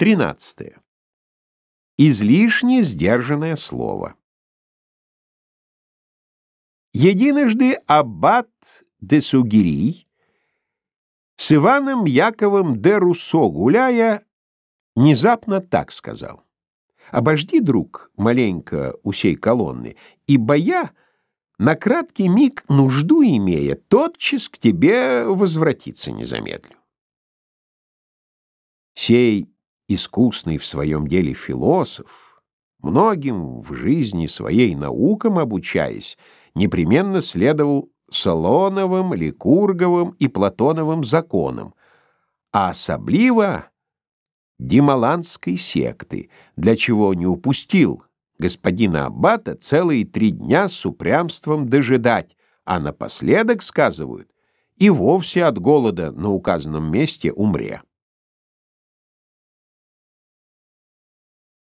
13. Излишне сдержанное слово. Единожды аббат де Сугирий с Иваном Яковом де Руссо гуляя, внезапно так сказал. «Обожди, друг, маленько у сей колонны, ибо я, на краткий миг нужду имея, тотчас к тебе возвратиться не замедлю». Сей искусный в своем деле философ, многим в жизни своей наукам обучаясь, непременно следовал Солоновым, Ликурговым и Платоновым законам, а особливо Дималанской секты, для чего не упустил господина Аббата целые три дня с упрямством дожидать, а напоследок, сказывают, и вовсе от голода на указанном месте умре.